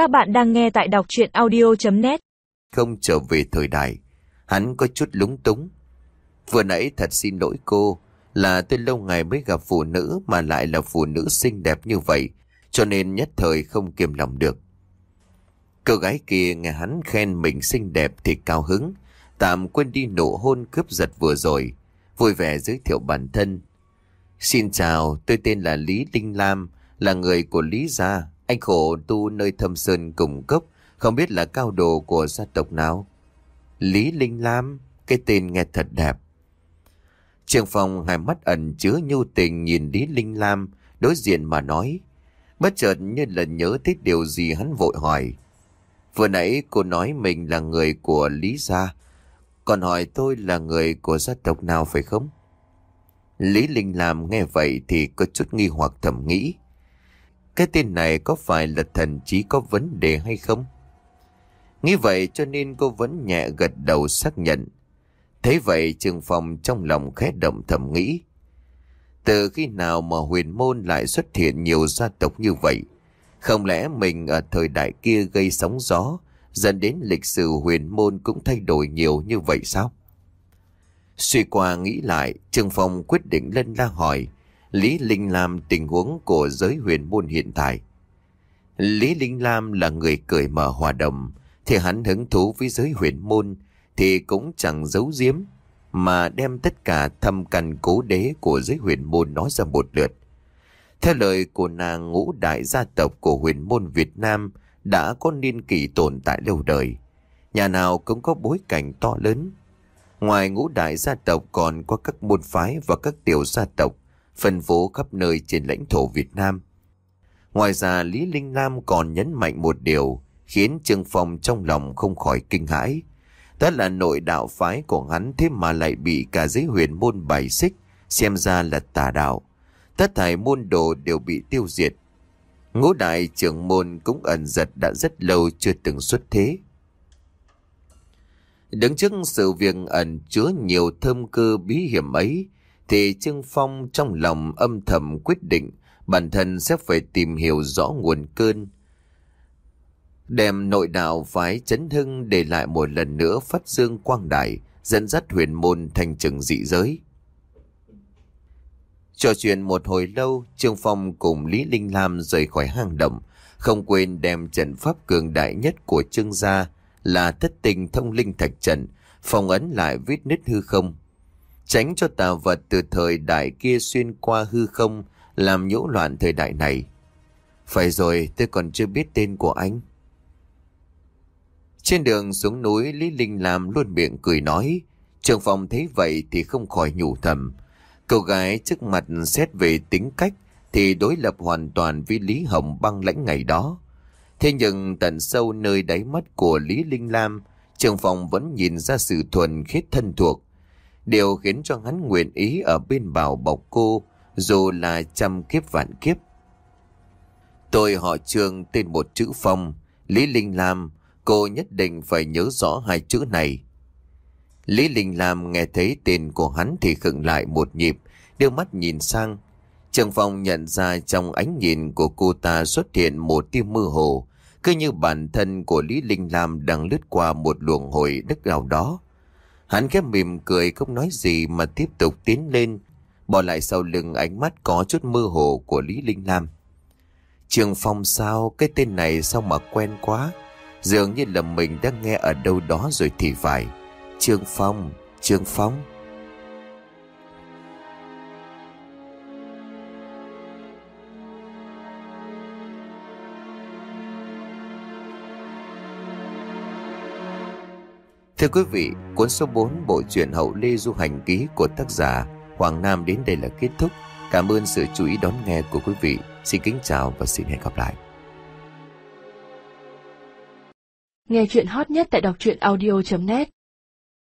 Các bạn đang nghe tại đọc chuyện audio.net Không trở về thời đại, hắn có chút lúng túng. Vừa nãy thật xin lỗi cô, là tôi lâu ngày mới gặp phụ nữ mà lại là phụ nữ xinh đẹp như vậy, cho nên nhất thời không kiềm lòng được. Cô gái kia nghe hắn khen mình xinh đẹp thì cao hứng, tạm quên đi nụ hôn cướp giật vừa rồi, vui vẻ giới thiệu bản thân. Xin chào, tôi tên là Lý Linh Lam, là người của Lý Gia. Anh khổ tu nơi thâm sơn cùng cấp, không biết là cao đồ của gia tộc nào. Lý Linh Lam, cái tên nghe thật đẹp. Trường phòng hai mắt ẩn chứa nhu tình nhìn Lý Linh Lam, đối diện mà nói. Bất chợt như là nhớ tới điều gì hắn vội hỏi. Vừa nãy cô nói mình là người của Lý Gia, còn hỏi tôi là người của gia tộc nào phải không? Lý Linh Lam nghe vậy thì có chút nghi hoặc thầm nghĩ. Cái tên này có phải là thần trí có vấn đề hay không? Nghĩ vậy cho nên cô vẫn nhẹ gật đầu xác nhận. Thế vậy Trương Phong trong lòng khẽ động thầm nghĩ. Từ khi nào mà huyền môn lại xuất hiện nhiều gia tộc như vậy? Không lẽ mình ở thời đại kia gây sóng gió, dẫn đến lịch sử huyền môn cũng thay đổi nhiều như vậy sao? Suy qua nghĩ lại, Trương Phong quyết định lên la hỏi Lý Linh Lam tình huống của giới huyền môn hiện tại. Lý Linh Lam là người cởi mở hòa đồng, thì hắn hứng thú với giới huyền môn thì cũng chẳng giấu giếm, mà đem tất cả thâm căn cố đế của giới huyền môn nói ra một lượt. Theo lời của nàng ngũ đại gia tộc của huyền môn Việt Nam đã có niên kỳ tồn tại lâu đời. Nhà nào cũng có bối cảnh to lớn. Ngoài ngũ đại gia tộc còn có các môn phái và các tiểu gia tộc phân bố khắp nơi trên lãnh thổ Việt Nam. Ngoài ra Lý Linh Lam còn nhấn mạnh một điều khiến Trương Phong trong lòng không khỏi kinh hãi. Đó là nội đạo phái của hắn thế mà lại bị cả giới huyền môn bài xích, xem ra là tà đạo. Tất thảy môn đồ đều bị tiêu diệt. Ngũ đại trưởng môn cũng ẩn giật đã rất lâu chưa từng xuất thế. Đứng trước sự việc ẩn chứa nhiều thâm cơ bí hiểm ấy, thì Trương Phong trong lòng âm thầm quyết định bản thân sẽ phải tìm hiểu rõ nguồn cơn. Đem nội đạo phái chấn hưng để lại một lần nữa phát dương quang đại, dẫn dắt huyền môn thành trừng dị giới. Trò chuyện một hồi lâu, Trương Phong cùng Lý Linh Lam rời khỏi hang động, không quên đem trận pháp cường đại nhất của Trương gia là thất tình thông linh thạch trận, phòng ấn lại vết nứt hư không. Tránh cho tà vật từ thời đại kia xuyên qua hư không, làm nhiễu loạn thời đại này. Phải rồi, tôi còn chưa biết tên của anh. Trên đường xuống núi, Lý Linh làm luôn miệng cười nói. Trường phòng thấy vậy thì không khỏi nhủ thầm. Cô gái trước mặt xét về tính cách thì đối lập hoàn toàn với Lý Hồng băng lãnh ngày đó. Thế nhưng tận sâu nơi đáy mắt của Lý Linh Lam, trường phòng vẫn nhìn ra sự thuần khiết thân thuộc. Điều khiến cho hắn nguyện ý ở bên bảo bọc cô, dù là trăm kiếp vạn kiếp. Tôi họ trường tên một chữ Phong, Lý Linh Lam, cô nhất định phải nhớ rõ hai chữ này. Lý Linh Lam nghe thấy tên của hắn thì khựng lại một nhịp, đưa mắt nhìn sang. Trường Phong nhận ra trong ánh nhìn của cô ta xuất hiện một tia mơ hồ, cứ như bản thân của Lý Linh Lam đang lướt qua một luồng hồi đất nào đó. Hắn khép mỉm cười không nói gì mà tiếp tục tiến lên, bỏ lại sau lưng ánh mắt có chút mơ hồ của Lý Linh Lam. Trường Phong sao, cái tên này sao mà quen quá, dường như là mình đang nghe ở đâu đó rồi thì phải. Trương Phong, Trương Phong. Thưa quý vị, cuốn số 4 bộ truyện Hậu Lê Du Hành Ký của tác giả Hoàng Nam đến đây là kết thúc. Cảm ơn sự chú ý đón nghe của quý vị. Xin kính chào và xin hẹn gặp lại. Nghe chuyện hot nhất tại đọc truyện audio.net